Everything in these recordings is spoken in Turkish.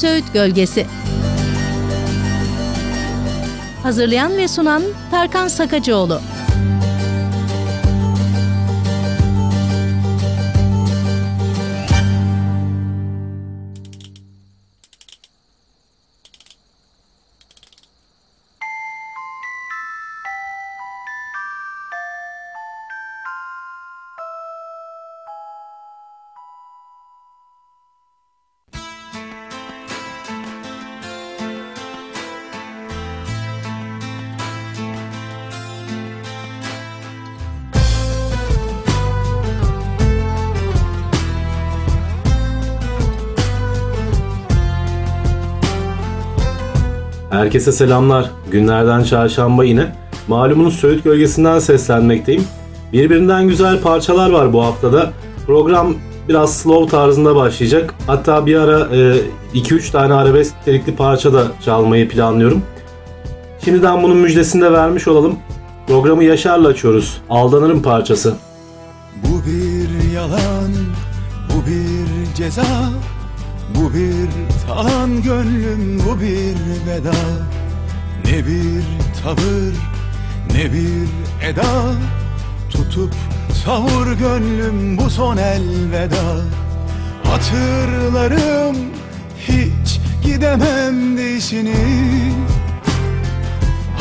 Söğüt Gölgesi. Hazırlayan ve sunan Tarkan Sakacıoğlu. Herkese selamlar. Günlerden çarşamba yine. Malumunuz Söğüt Gölgesi'nden seslenmekteyim. Birbirinden güzel parçalar var bu haftada. Program biraz slow tarzında başlayacak. Hatta bir ara 2-3 e, tane arabesk nitelikli parça da çalmayı planlıyorum. Şimdiden bunun müjdesini de vermiş olalım. Programı Yaşar'la açıyoruz. Aldanırım parçası. Bu bir yalan, bu bir ceza bu bir talan gönlüm bu bir veda. Ne bir tavır ne bir eda. Tutup savur gönlüm bu son elveda. Hatırlarım hiç gidemem dişini.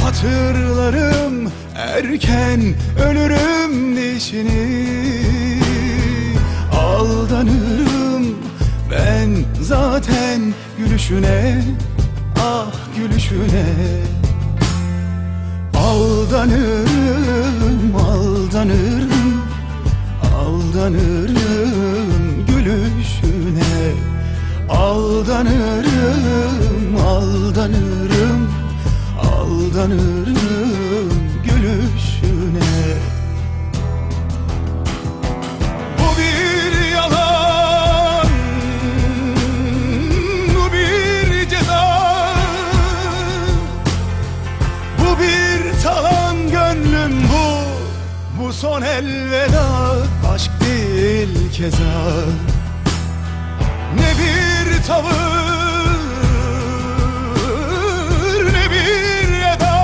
Hatırlarım erken ölürüm dişini. Aldanırım ben zaten gülüşüne ah gülüşüne Aldanırım aldanırım Aldanırım gülüşüne. Aldanırım aldanırım Aldanırım son elveda Aşk değil keza. Ne bir tavır Ne bir eda.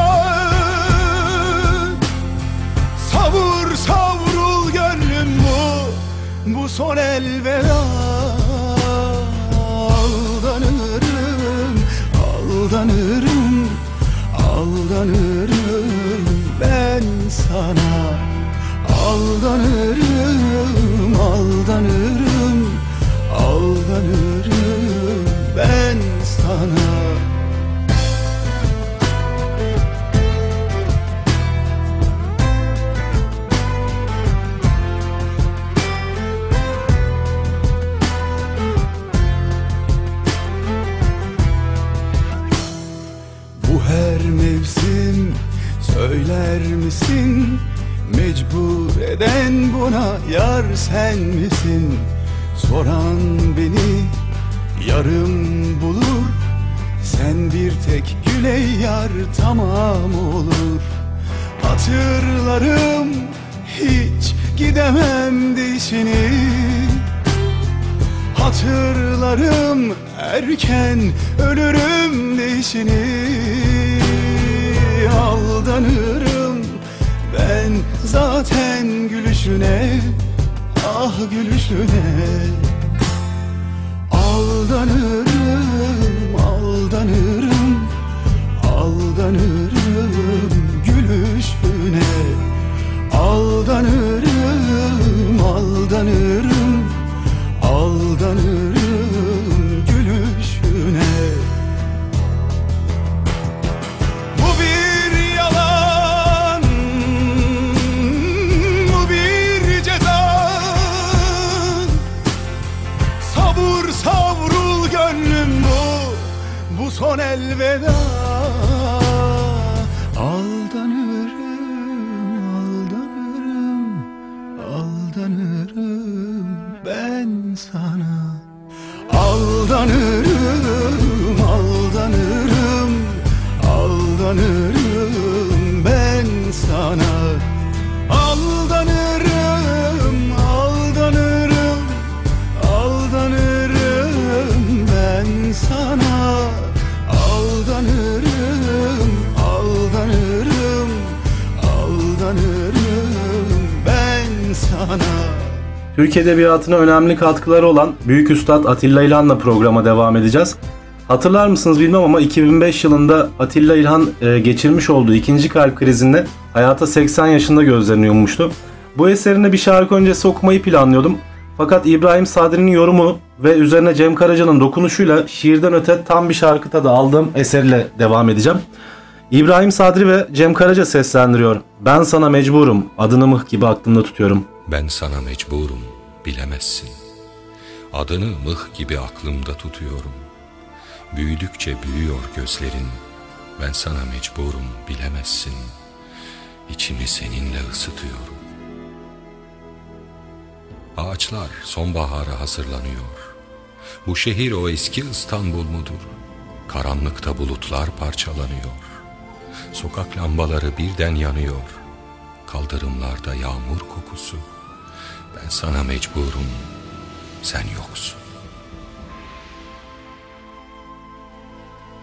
Savur savrul gönlüm bu Bu son elveda. Aldanırım Aldanırım Aldanırım ben sana Aldanırım, aldanırım, aldanırım. Ben Mecbur eden buna yar sen misin? Soran beni yarım bulur. Sen bir tek güle yar tamam olur. Hatırlarım hiç gidemem dişini. Hatırlarım erken ölürüm dişini. Aldanırım ben zaten gülüşüne Ah gülüşüne Aldanırım, aldanırım Aldanırım gülüşüne. Aldanırım, aldanırım Aldanırım son elveda. Aldanırım, aldanırım, aldanırım ben sana. Aldanırım, aldanırım, aldanırım Türk Edebiyatı'na önemli katkıları olan Büyük Üstad Atilla İlhan'la programa devam edeceğiz. Hatırlar mısınız bilmem ama 2005 yılında Atilla İlhan e, geçirmiş olduğu ikinci kalp krizinde hayata 80 yaşında gözlerini yummuştu. Bu eserinde bir şarkı öncesi okumayı planlıyordum. Fakat İbrahim Sadri'nin yorumu ve üzerine Cem Karaca'nın dokunuşuyla şiirden öte tam bir şarkı tadı aldığım eserle devam edeceğim. İbrahim Sadri ve Cem Karaca seslendiriyor. Ben sana mecburum, adını mıh gibi aklımda tutuyorum. Ben sana mecburum, bilemezsin. Adını mıh gibi aklımda tutuyorum. Büyüdükçe büyüyor gözlerin. Ben sana mecburum, bilemezsin. İçimi seninle ısıtıyorum. Ağaçlar sonbahara hazırlanıyor. Bu şehir o eski İstanbul mudur? Karanlıkta bulutlar parçalanıyor. Sokak lambaları birden yanıyor. Kaldırımlarda yağmur kokusu. Sana mecburum, sen yoksun.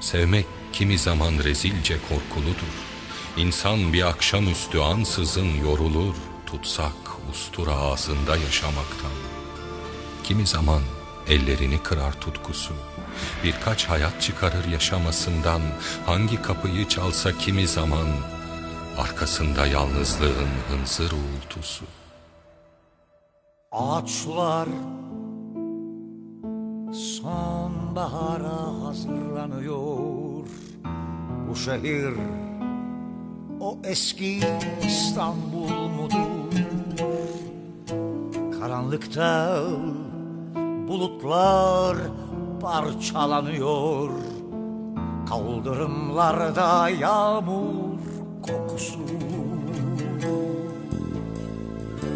Sevmek kimi zaman rezilce korkuludur. İnsan bir akşamüstü ansızın yorulur, tutsak ustura ağzında yaşamaktan. Kimi zaman ellerini kırar tutkusu. Birkaç hayat çıkarır yaşamasından, hangi kapıyı çalsa kimi zaman, arkasında yalnızlığın hınzır uğultusu. Ağaçlar sonbahara hazırlanıyor. Bu şehir o eski İstanbul mudur? Karanlıkta bulutlar parçalanıyor. Kaldırımlarda yağmur kokusu.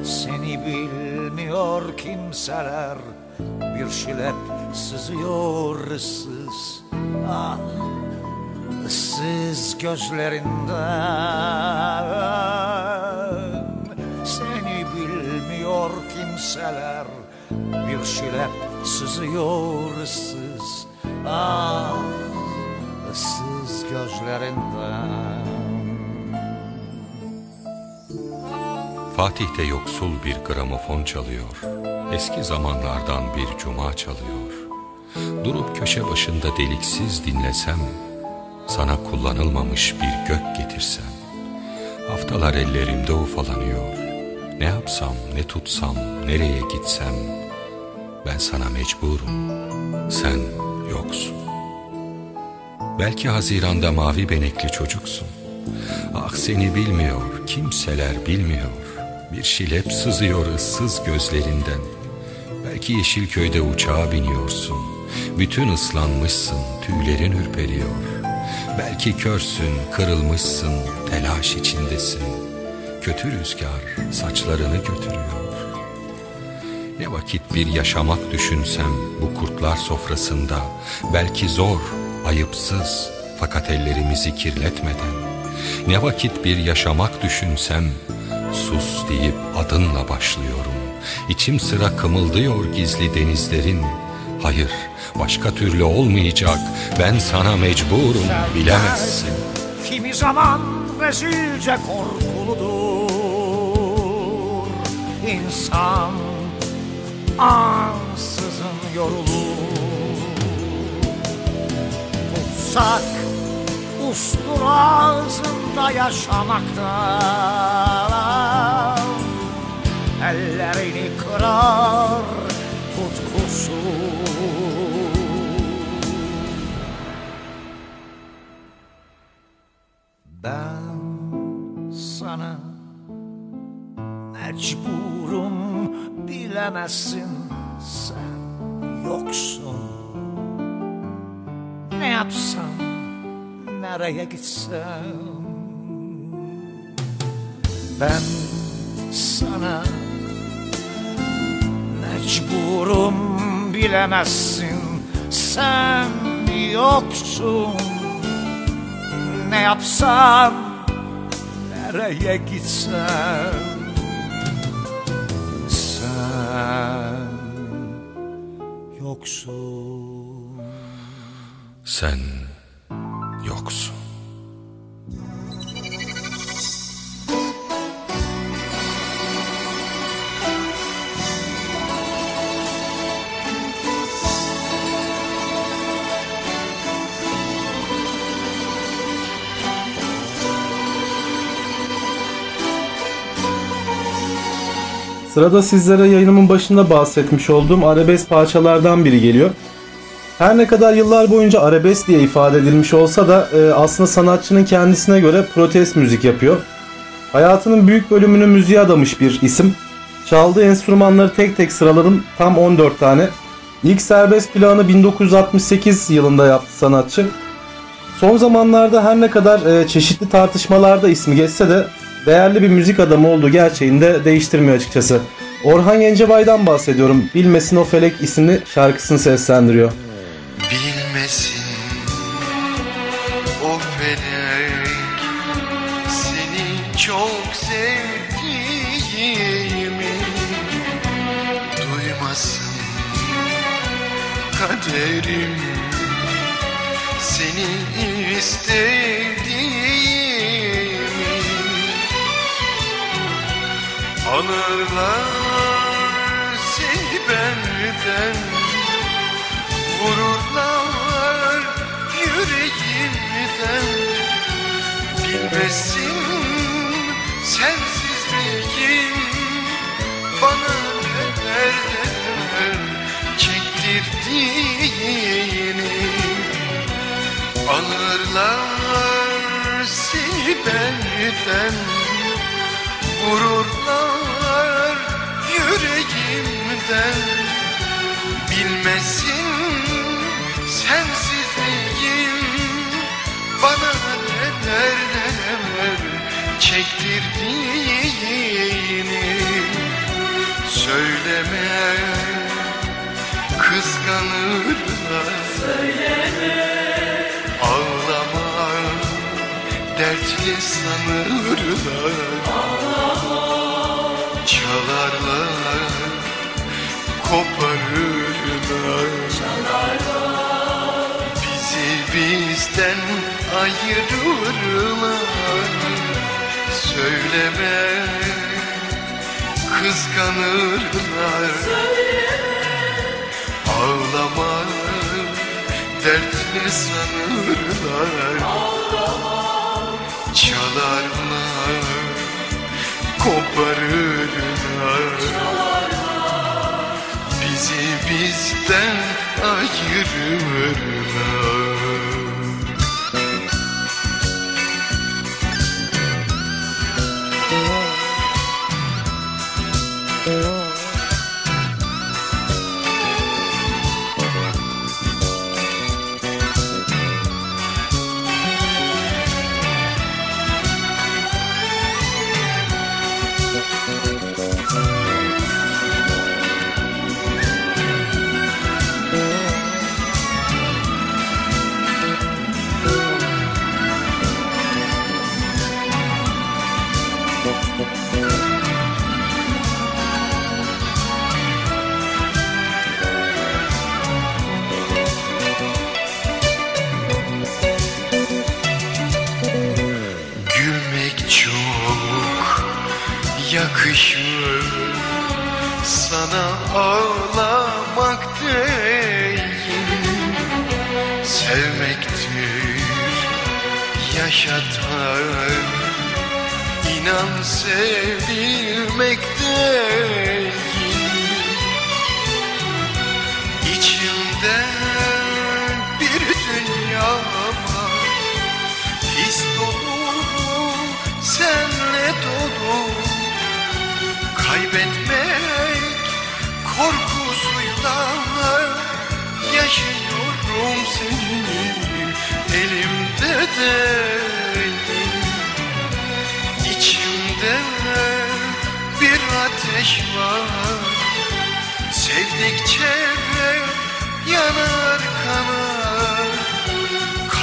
Seni bilmiyor kimseler. Bir şilep sızıyor ıssız. Ah ıssız gözlerinden. Seni bilmiyor kimseler. Bir şilep sızıyor ıssız. Ah ıssız gözlerinden Fatih'te yoksul bir gramofon çalıyor. Eski zamanlardan bir cuma çalıyor. Durup köşe başında deliksiz dinlesem, sana kullanılmamış bir gök getirsem. Haftalar ellerimde ufalanıyor. Ne yapsam, ne tutsam, nereye gitsem, ben sana mecburum. Sen yoksun. Belki Haziran'da mavi benekli çocuksun. Ah seni bilmiyor, kimseler bilmiyor. Bir şilep sızıyor ıssız gözlerinden. Belki Yeşilköy'de uçağa biniyorsun. Bütün ıslanmışsın, tüylerin ürperiyor. Belki körsün, kırılmışsın, telaş içindesin. Kötü rüzgar saçlarını götürüyor. Ne vakit bir yaşamak düşünsem bu kurtlar sofrasında Belki zor, ayıpsız fakat ellerimizi kirletmeden Ne vakit bir yaşamak düşünsem sus deyip adınla başlıyorum. İçim sıra kımıldıyor gizli denizlerin. Hayır başka türlü olmayacak. Ben sana mecburum bilemezsin. Kimi zaman rezilce korkuludur. İnsan ansızın yorulur. Tutsak ustur ağzında yaşamaktan Ellerini kırar tutkusu. Ben sana mecburum bilemezsin sen yoksun. Ne yapsam nereye gitsem? Ben sana mecburum bilemezsin. Sen yoksun. Ne yapsam nereye gitsem? Sen yoksun. Sen yoksun Sırada sizlere yayınımın başında bahsetmiş olduğum arabesk parçalardan biri geliyor. Her ne kadar yıllar boyunca arabesk diye ifade edilmiş olsa da e, aslında sanatçının kendisine göre protest müzik yapıyor. Hayatının büyük bölümünü müziğe adamış bir isim. Çaldığı enstrümanları tek tek sıraladım. Tam 14 tane. İlk serbest planı 1968 yılında yaptı sanatçı. Son zamanlarda her ne kadar e, çeşitli tartışmalarda ismi geçse de değerli bir müzik adamı olduğu gerçeğini de değiştirmiyor açıkçası. Orhan Gencebay'dan bahsediyorum. Bilmesin o felek isimli şarkısını seslendiriyor. Bilmesin o felek Seni çok sevdiğimi Duymasın kaderim Seni istediğimi Alırlar seni benden. Vururlar yüreğimden. Bilmesin sensizliğim Bana neler çektirdiğini. Alırlar seni benden Vururlar yüreğimden Bilmesin sensizliğim Bana neler neler çektirdiğini. Söyleme kıskanırlar. Söyleme dertli sanırlar Çalarlar koparırlar. Bizi bizden ayırırlar. Söyleme kıskanırlar. Ağlama dertli sanırlar Çalarlar koparırlar Bizi bizden ayırırlar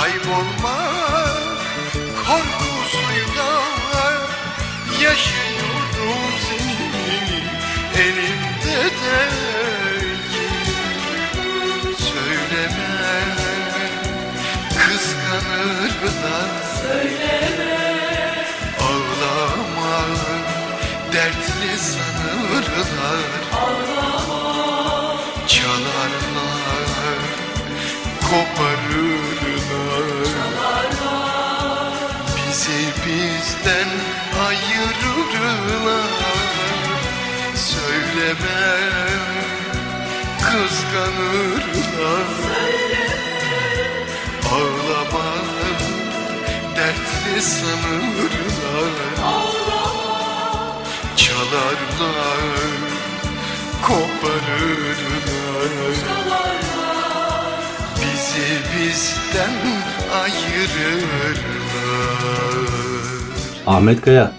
Kaybolmak korkusuyla Yaşıyorum seni elimde değil. Söyleme kıskanırlar Söyleme. Ağlama dertli sanırlar. Çalarlar koparırlar bizden ayırırlar Söyle Söyleme kıskanırlar. Ağlama dertli sanırlar. Çalarlar koparırlar. Bizi bizden ayırırlar Ahmet Kaya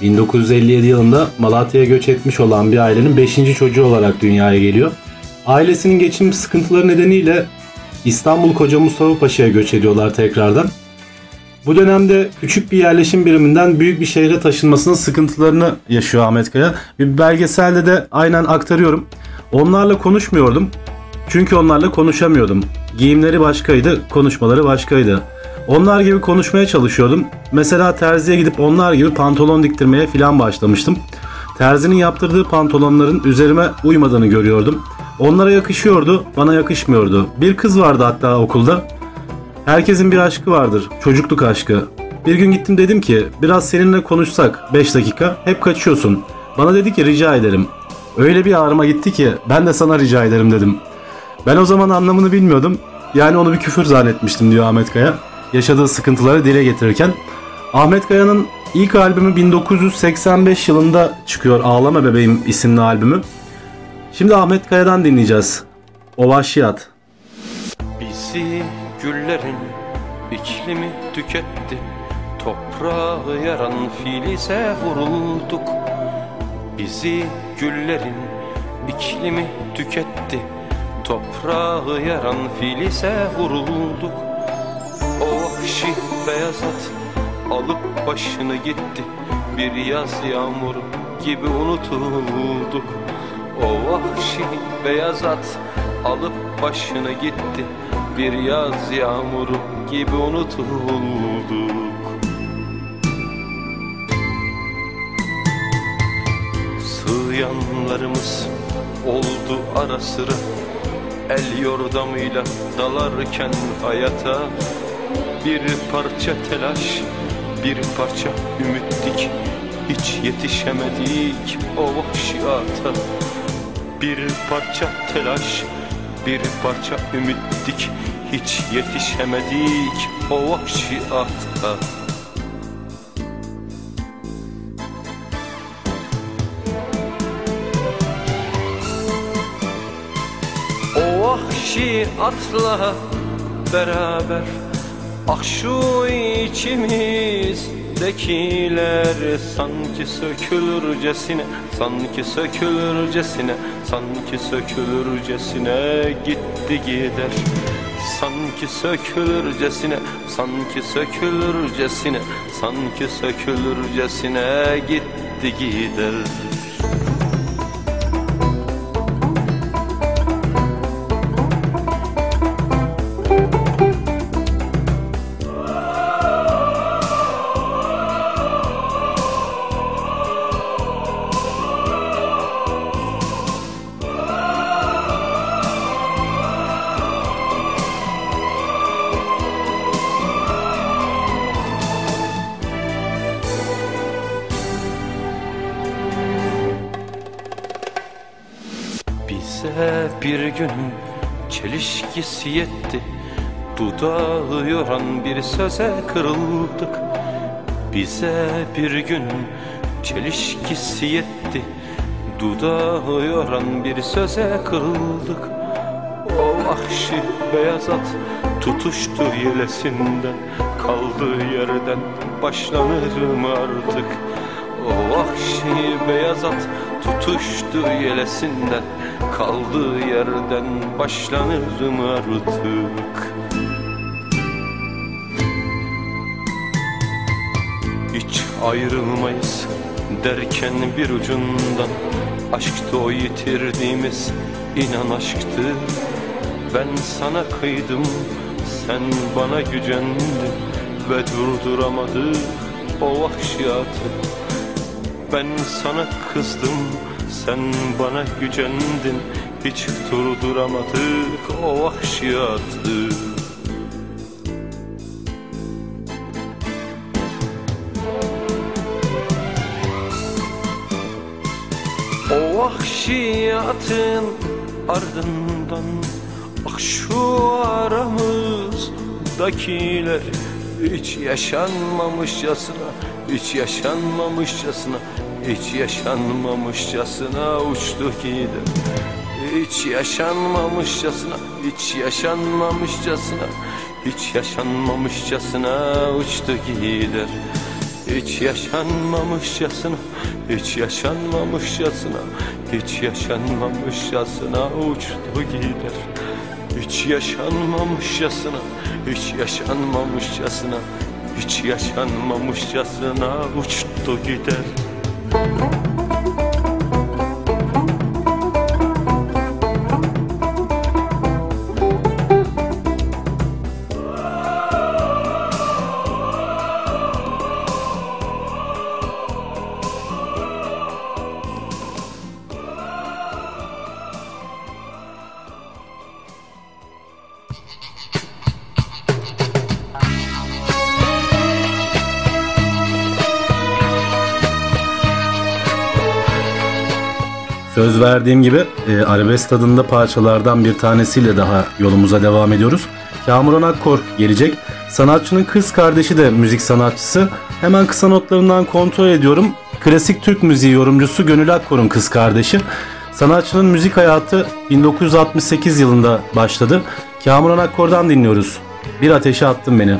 1957 yılında Malatya'ya göç etmiş olan bir ailenin 5. çocuğu olarak dünyaya geliyor. Ailesinin geçim sıkıntıları nedeniyle İstanbul Koca Mustafa Paşa'ya göç ediyorlar tekrardan. Bu dönemde küçük bir yerleşim biriminden büyük bir şehre taşınmasının sıkıntılarını yaşıyor Ahmet Kaya. Bir belgeselde de aynen aktarıyorum. Onlarla konuşmuyordum. Çünkü onlarla konuşamıyordum. Giyimleri başkaydı, konuşmaları başkaydı. Onlar gibi konuşmaya çalışıyordum. Mesela terziye gidip onlar gibi pantolon diktirmeye filan başlamıştım. Terzinin yaptırdığı pantolonların üzerime uymadığını görüyordum. Onlara yakışıyordu, bana yakışmıyordu. Bir kız vardı hatta okulda. Herkesin bir aşkı vardır, çocukluk aşkı. Bir gün gittim dedim ki biraz seninle konuşsak 5 dakika hep kaçıyorsun. Bana dedi ki rica ederim. Öyle bir ağrıma gitti ki ben de sana rica ederim dedim. Ben o zaman anlamını bilmiyordum. Yani onu bir küfür zannetmiştim diyor Ahmet Kaya. Yaşadığı sıkıntıları dile getirirken. Ahmet Kaya'nın ilk albümü 1985 yılında çıkıyor. Ağlama Bebeğim isimli albümü. Şimdi Ahmet Kaya'dan dinleyeceğiz. O Vahşiyat. Bizi güllerin iklimi tüketti Toprağı yaran filize vurulduk Bizi güllerin iklimi tüketti Toprağı yaran filize vurulduk vahşi beyaz at alıp başını gitti. Bir yaz yağmuru gibi unutulduk. O vahşi beyaz at alıp başını gitti. Bir yaz yağmuru gibi unutulduk. Sığyanlarımız oldu ara sıra. El yordamıyla dalarken hayata Bir parça telaş, bir parça ümittik Hiç yetişemedik o vahşiyata. Bir parça telaş, bir parça ümittik Hiç yetişemedik o vahşiyata. O vahşi atla beraber Ah şu içimizdekiler Sanki sökülürcesine Sanki sökülürcesine Sanki sökülürcesine Gitti gider. Sanki sökülürcesine Sanki sökülürcesine Sanki sökülürcesine Gitti gider çelişkisi yetti Dudağı yoran bir söze kırıldık. Bize bir gün çelişkisi yetti. Dudağı yoran bir söze kırıldık. O vahşi beyaz at tutuştu yelesinden. Kaldığı yerden başlanırım artık. O vahşi beyaz at tutuştu yelesinden Kaldığı yerden başlanırım artık. Hiç ayrılmayız derken bir ucundan. Aşktı o yitirdiğimiz inan aşktı. Ben sana kıydım sen bana gücendin Ve durduramadık o vahşiyatı. Ben sana kızdım sen bana gücendin Hiç durduramadık o vahşiyatı. O vahşi neşiyatın ardından Ah şu aramızdakiler hiç yaşanmamışçasına Hiç yaşanmamışçasına Hiç yaşanmamışçasına uçtu gider Hiç yaşanmamışçasına Hiç yaşanmamışçasına Hiç yaşanmamışçasına uçtu gider hiç yaşanmamışçasına, hiç yaşanmamışçasına, hiç yaşanmamışçasına uçtu gider. Hiç yaşanmamışçasına, hiç yaşanmamışçasına, hiç yaşanmamışçasına uçtu gider. Thank you. Verdiğim gibi e, arabesk tadında parçalardan bir tanesiyle daha yolumuza devam ediyoruz. Kamuran Akkor gelecek. Sanatçının kız kardeşi de müzik sanatçısı. Hemen kısa notlarından kontrol ediyorum. Klasik Türk müziği yorumcusu Gönül Akkor'un kız kardeşi. Sanatçının müzik hayatı 1968 yılında başladı. Kamuran Akkor'dan dinliyoruz. Bir ateşe attın beni.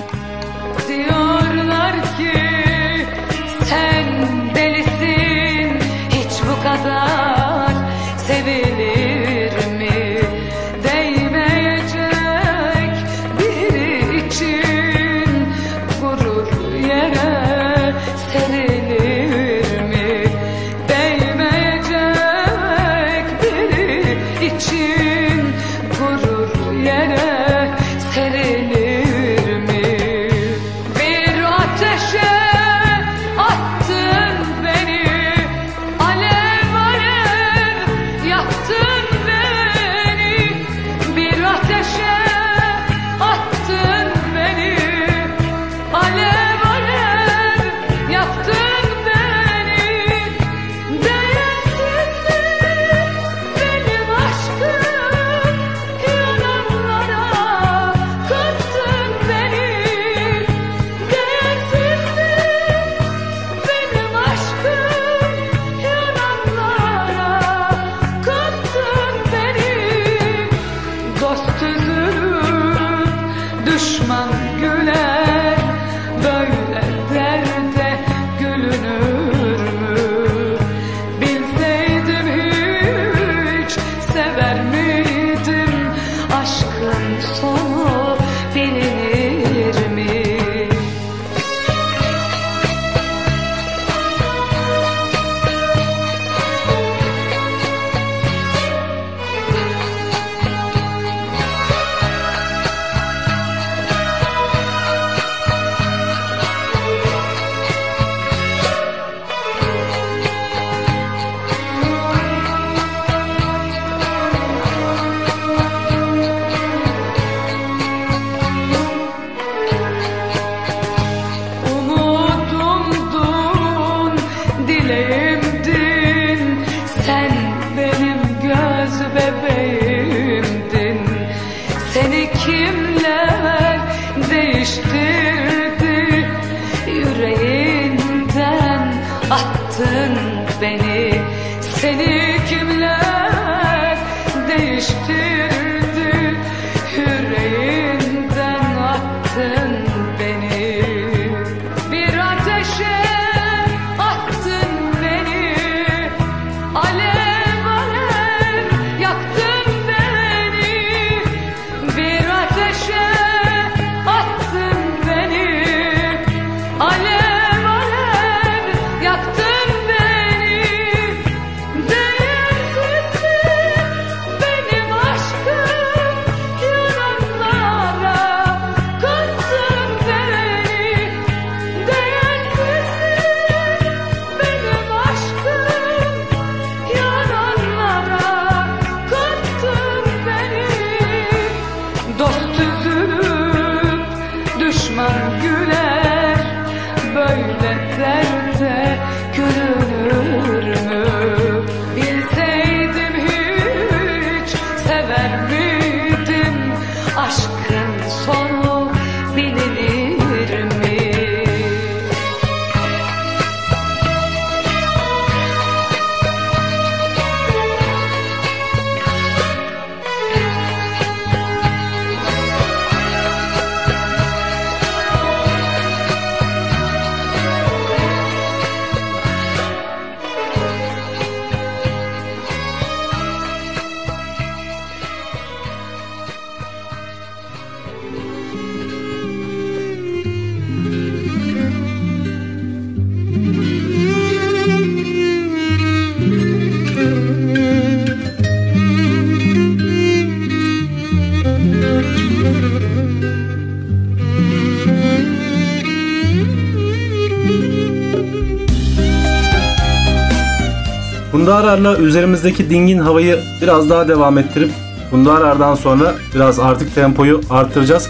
Bunda Arar'la üzerimizdeki dingin havayı biraz daha devam ettirip Bunda Arar'dan sonra biraz artık tempoyu arttıracağız.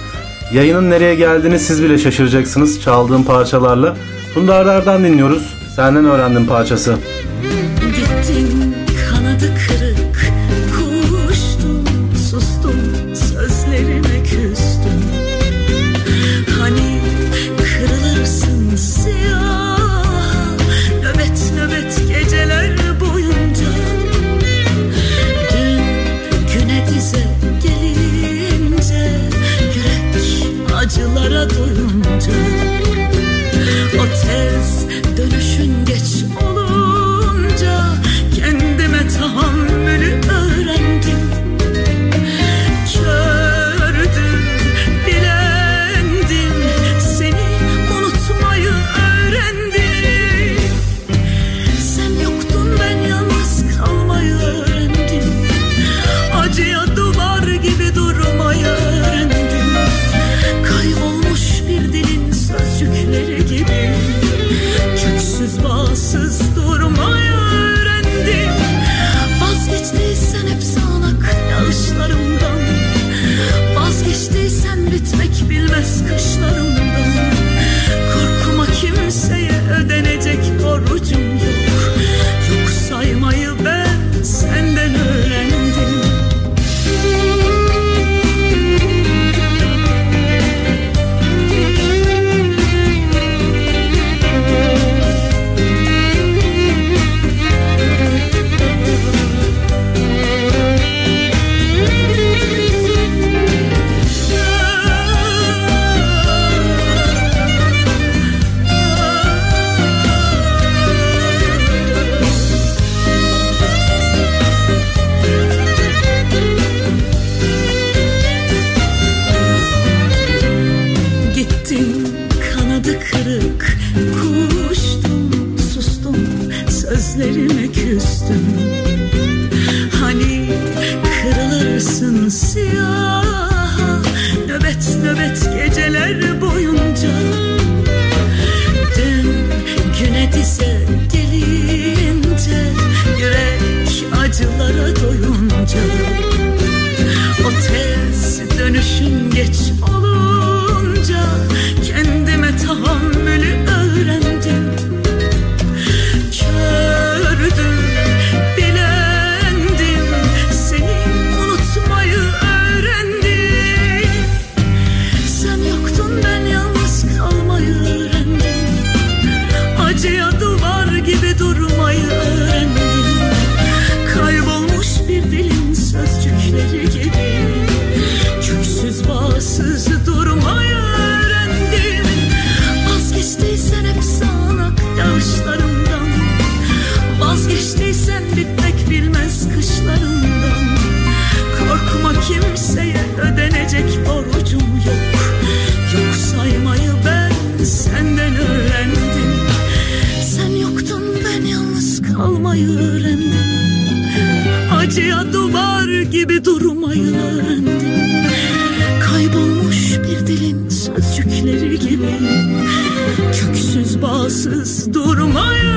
Yayının nereye geldiğini siz bile şaşıracaksınız çaldığım parçalarla. Bunda Arar'dan dinliyoruz. Senden öğrendim parçası. enfes kışlarımda Korkuma kimseye ödenecek kimseye ödenecek borcum yok. Yok saymayı ben senden öğrendim. Sen yoktun ben yalnız kalmayı öğrendim. Acıya duvar gibi durmayı öğrendim. Kaybolmuş bir dilin sözcükleri gibi. Köksüz bağsız durmayı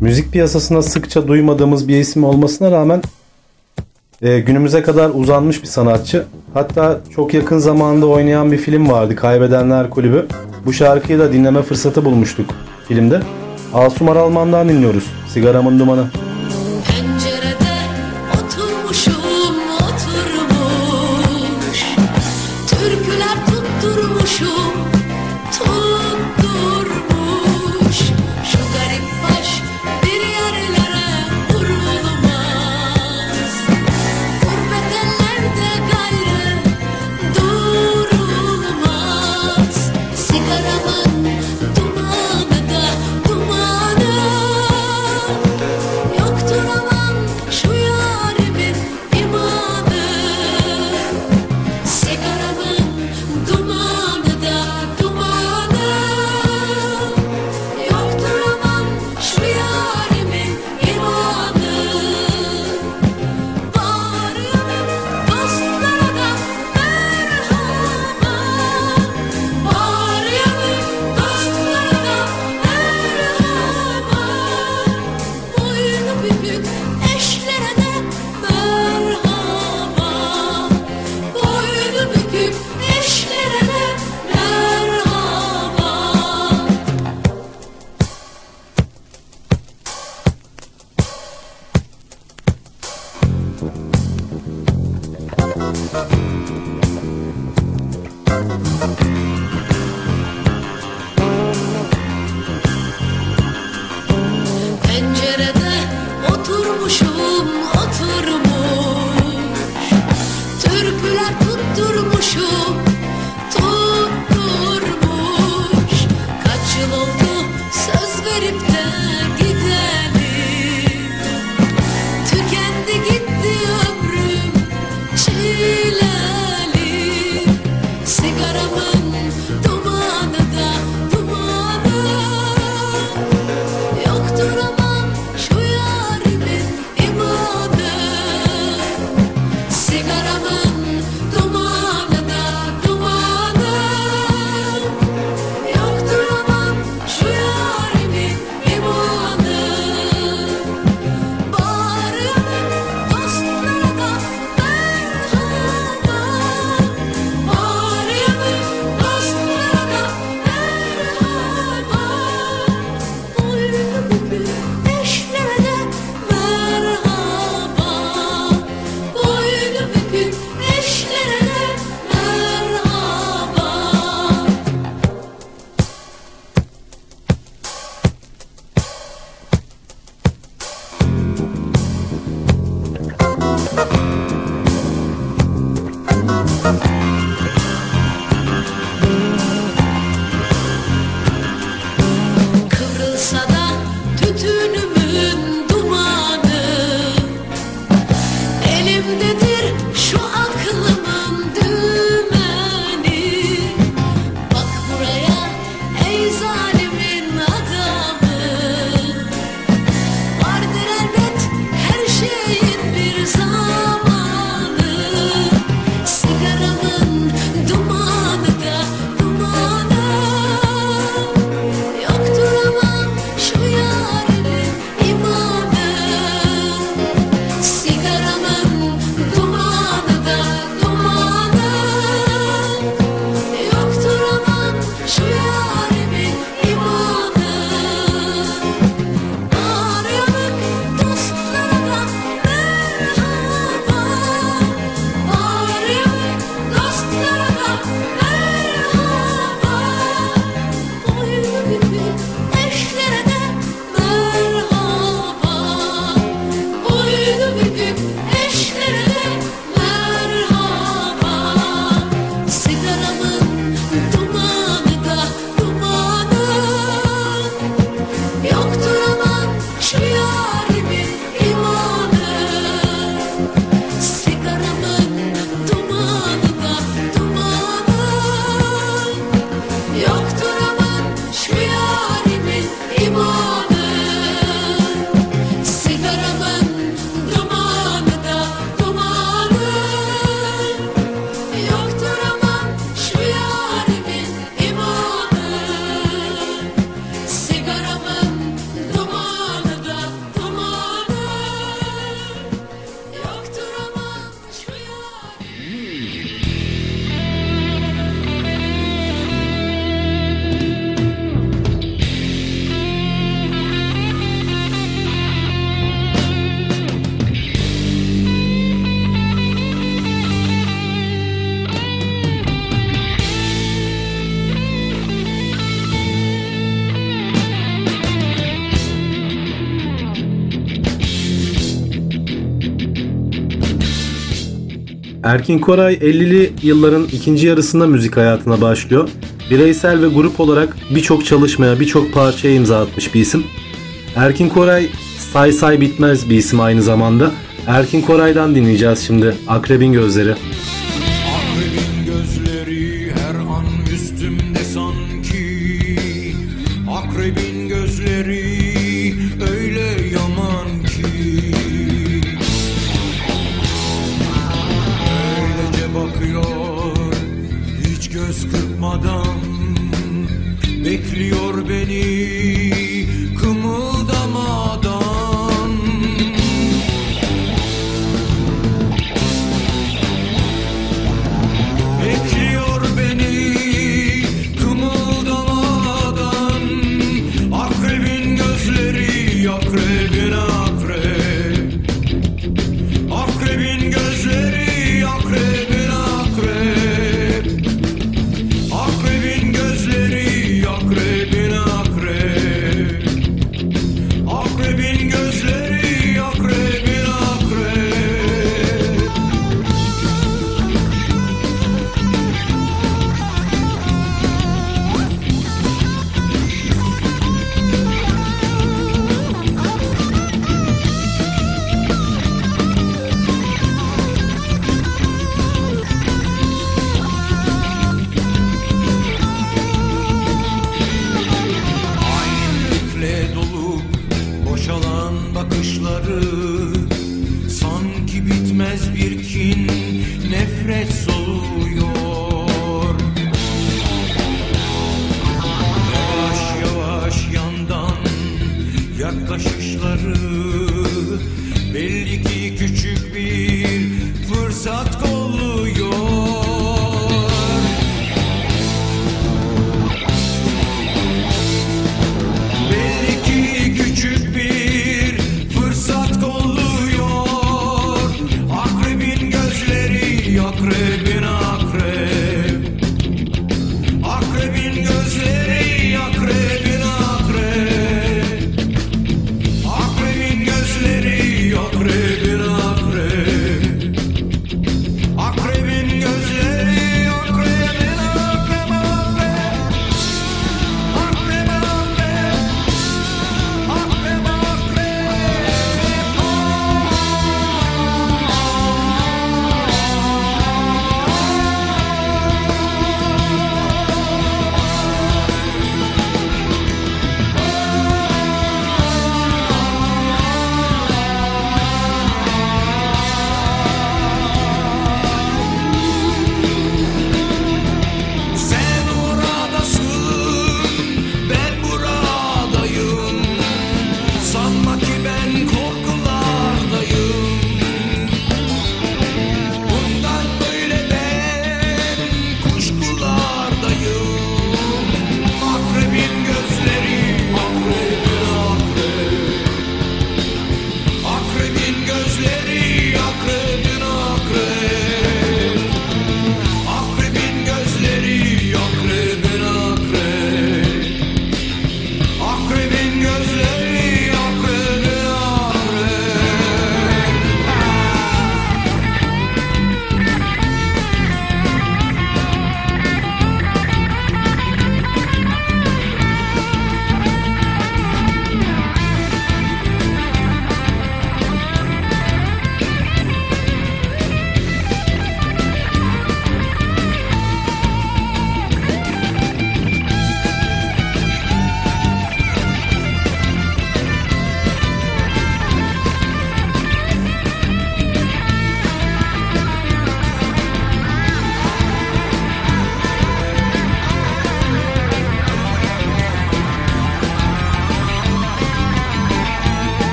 müzik piyasasına sıkça duymadığımız bir isim olmasına rağmen e, günümüze kadar uzanmış bir sanatçı. Hatta çok yakın zamanda oynayan bir film vardı Kaybedenler Kulübü. Bu şarkıyı da dinleme fırsatı bulmuştuk filmde. Asumar Alman'dan dinliyoruz. Sigaramın Dumanı. Erkin Koray 50'li yılların ikinci yarısında müzik hayatına başlıyor. Bireysel ve grup olarak birçok çalışmaya, birçok parçaya imza atmış bir isim. Erkin Koray say say bitmez bir isim aynı zamanda. Erkin Koray'dan dinleyeceğiz şimdi Akrebin Gözleri.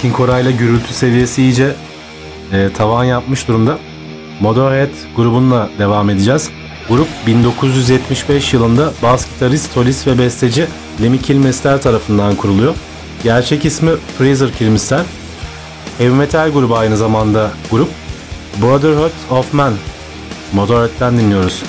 Berkin Koray'la gürültü seviyesi iyice e, tavan yapmış durumda. Motorhead grubunla devam edeceğiz. Grup 1975 yılında bas gitarist, solist ve besteci Lemmy Kilmister tarafından kuruluyor. Gerçek ismi Fraser Kilmister. Heavy metal grubu aynı zamanda grup. Brotherhood of Man. Motorhead'den dinliyoruz.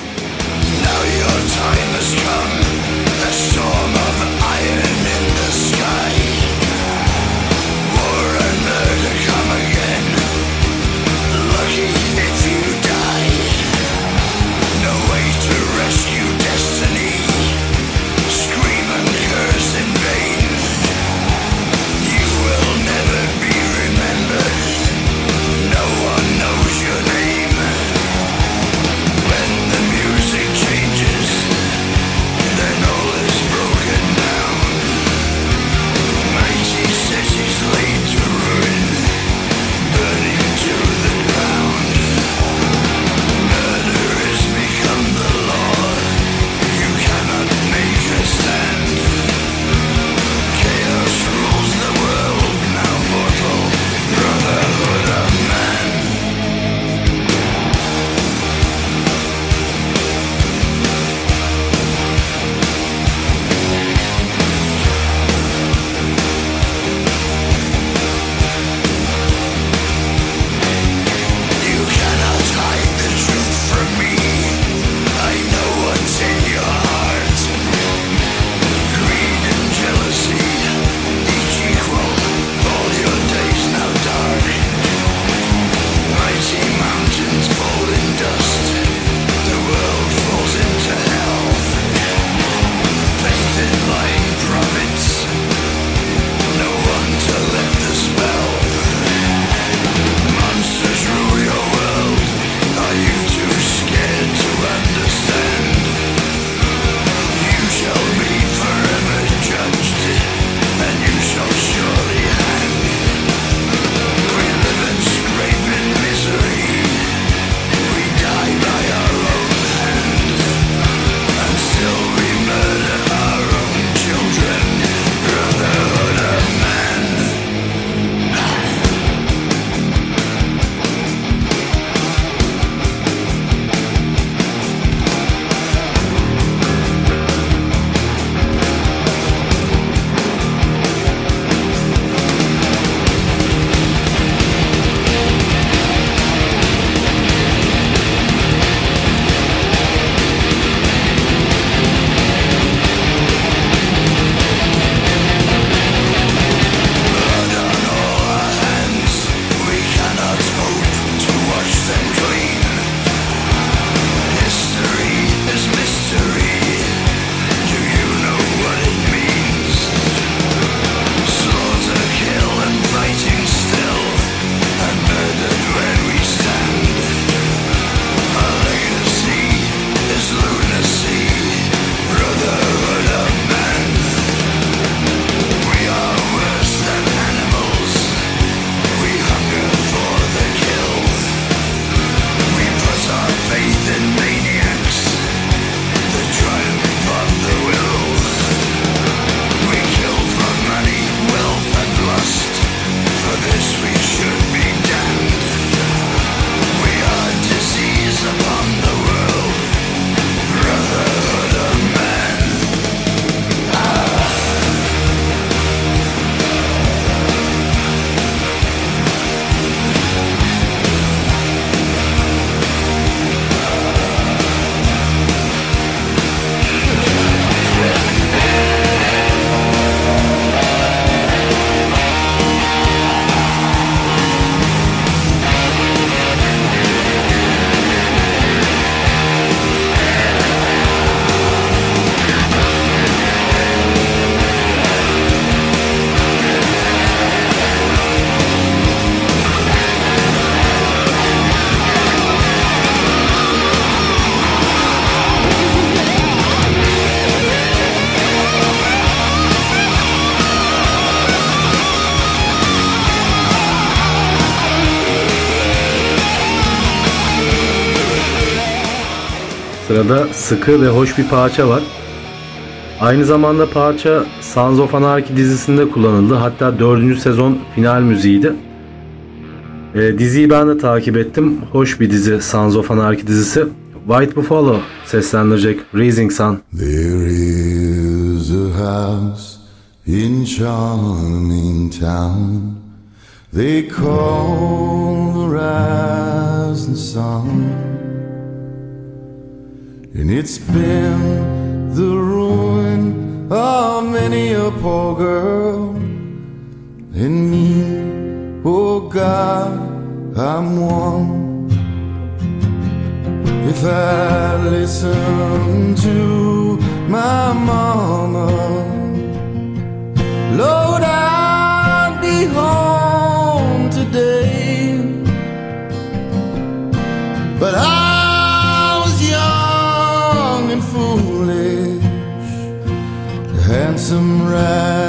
sırada sıkı ve hoş bir parça var. Aynı zamanda parça Sons of Anarchy dizisinde kullanıldı. Hatta 4. sezon final müziğiydi. E, diziyi ben de takip ettim. Hoş bir dizi Sons of Anarchy dizisi. White Buffalo seslendirecek Raising Sun. There is a house in charming town They call the rising sun And it's been the ruin of many a poor girl And me, oh God, I'm one if I listen to my mama, Lord, I'd be home today. But I rest.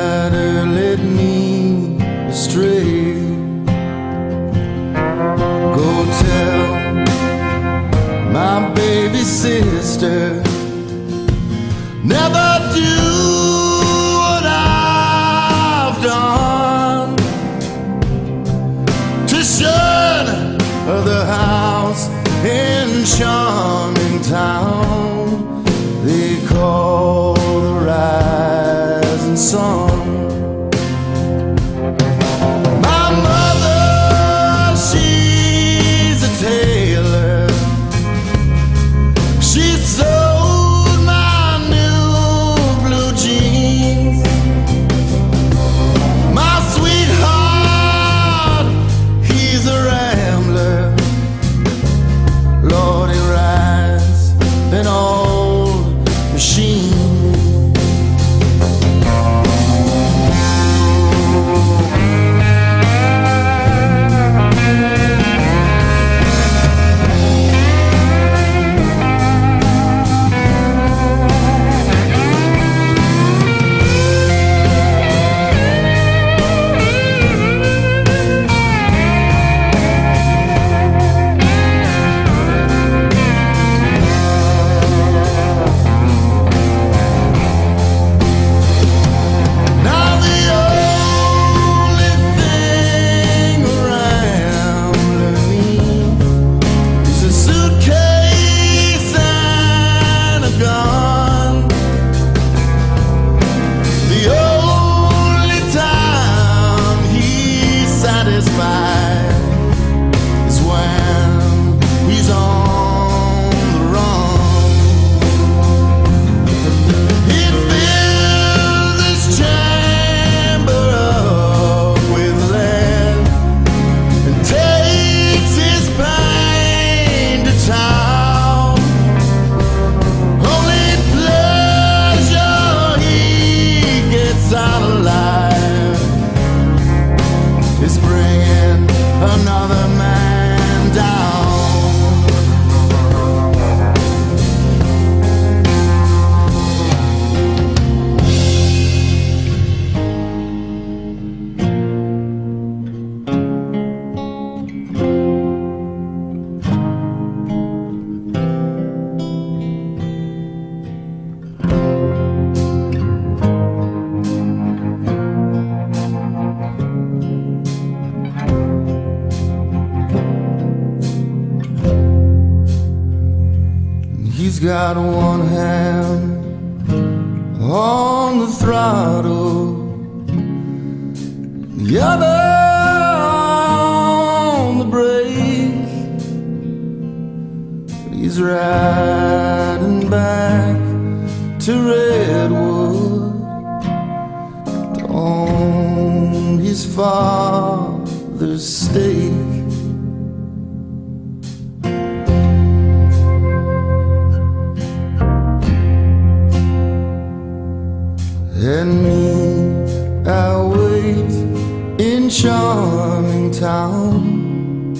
Town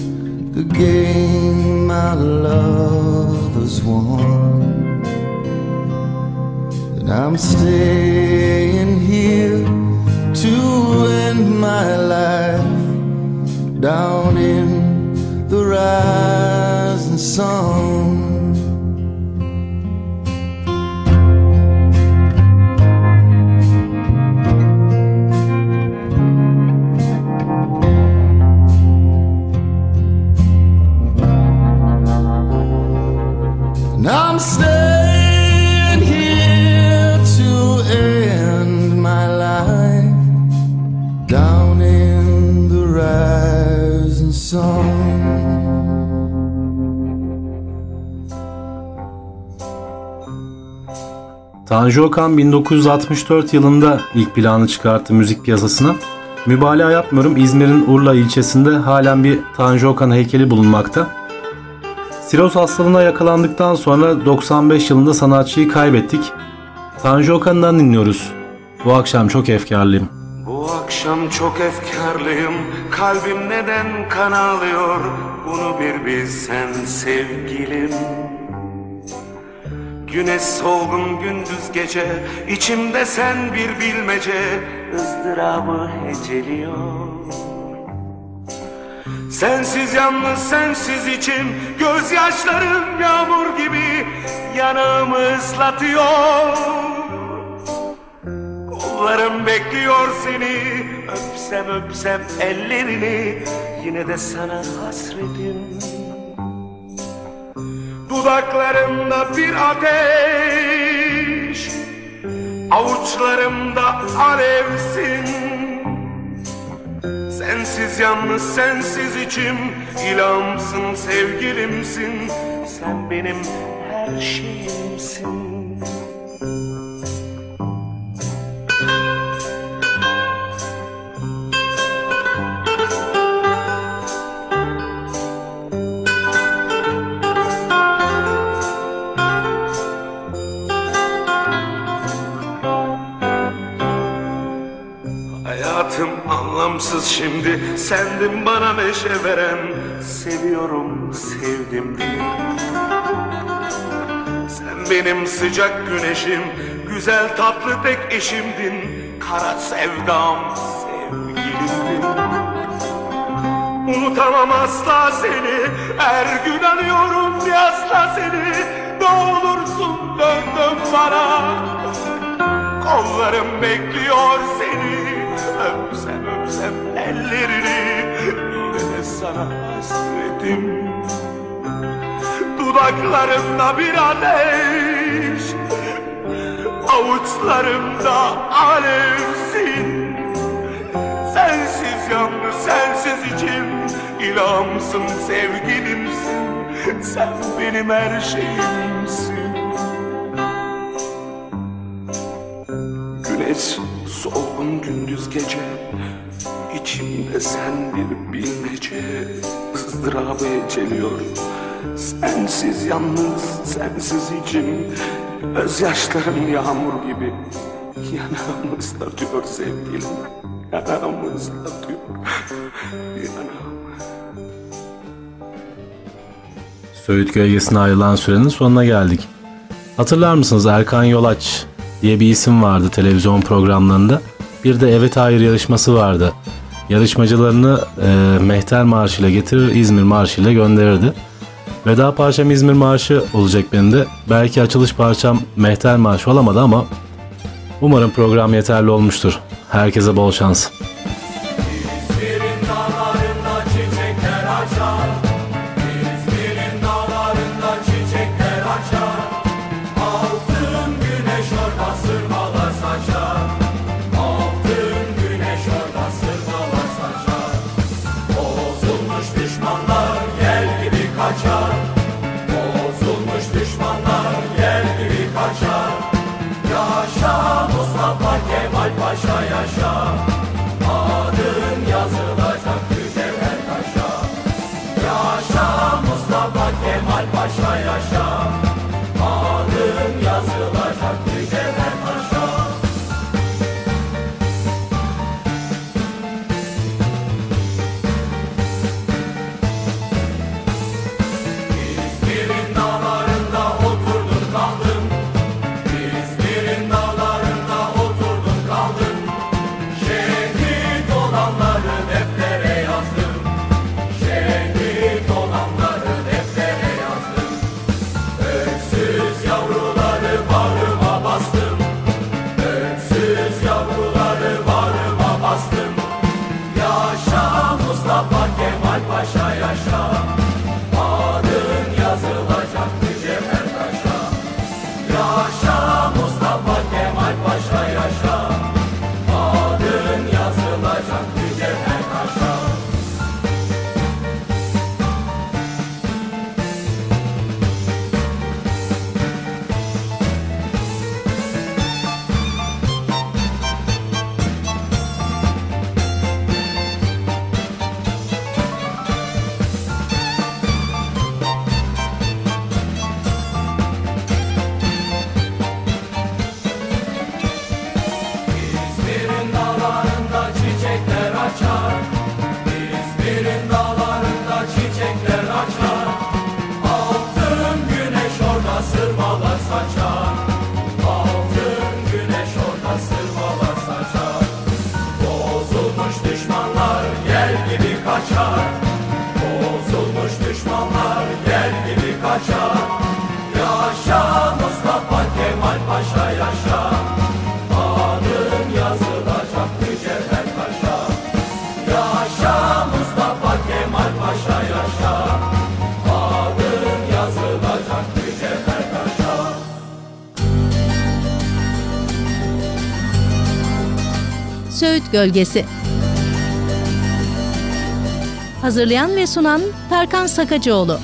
the game my lovers won and I'm staying here to end my life down in the rising sun Tanju Okan 1964 yılında ilk planı çıkarttı müzik piyasasına. Mübalağa yapmıyorum İzmir'in Urla ilçesinde halen bir Tanju Okan heykeli bulunmakta. Siroz hastalığına yakalandıktan sonra 95 yılında sanatçıyı kaybettik. Tanju Okan'dan dinliyoruz. Bu akşam çok efkarlıyım. Bu akşam çok efkarlıyım Kalbim neden kan ağlıyor Bunu bir bilsen sevgilim Güneş solgun gündüz gece içimde sen bir bilmece ızdırabı heceliyor. Sensiz yalnız sensiz içim Gözyaşlarım yağmur gibi Yanağımı ıslatıyor. Kollarım bekliyor seni Öpsem öpsem ellerini Yine de sana hasretim Dudaklarımda bir ateş Avuçlarımda alevsin. Sensiz yalnız sensiz içim İlhamsın sevgilimsin. Sen benim her şeyimsin anlamsız şimdi. Sendin bana neşe veren. Seviyorum sevdim. Diye Sen benim sıcak güneşim. Güzel tatlı tek eşimdin. Kara sevdam sevgilimdin. Unutamam asla seni. Her gün anıyorum yasla seni. Ne olursun dön dön bana. Kollarım bekliyor seni. Öpsem öpsem ellerini Yine sana hasretim. Dudaklarımda bir ateş Avuçlarımda alevsin. Sensiz yalnız sensiz içim İlhamsın sevgilimsin. Sen benim her şeyimsin. Güneş solgun gündüz gece İçimde sen bir bilmece ızdırabı eceliyor Sensiz yalnız sensiz içim Gözyaşlarım yağmur gibi Yanağımı ıslatıyor sevgilim Yanağımı ıslatıyor Söğüt gölgesine ayrılan sürenin sonuna geldik. Hatırlar mısınız Erkan Yolaç diye bir isim vardı televizyon programlarında. Bir de Evet Hayır yarışması vardı. Yarışmacılarını e, Mehter Marşı ile getirir, İzmir Marşı ile gönderirdi. Veda parçam İzmir Marşı olacak benim de. Belki açılış parçam Mehter Marşı olamadı ama umarım program yeterli olmuştur. Herkese bol şans. Gölgesi. Hazırlayan ve sunan Tarkan Sakacıoğlu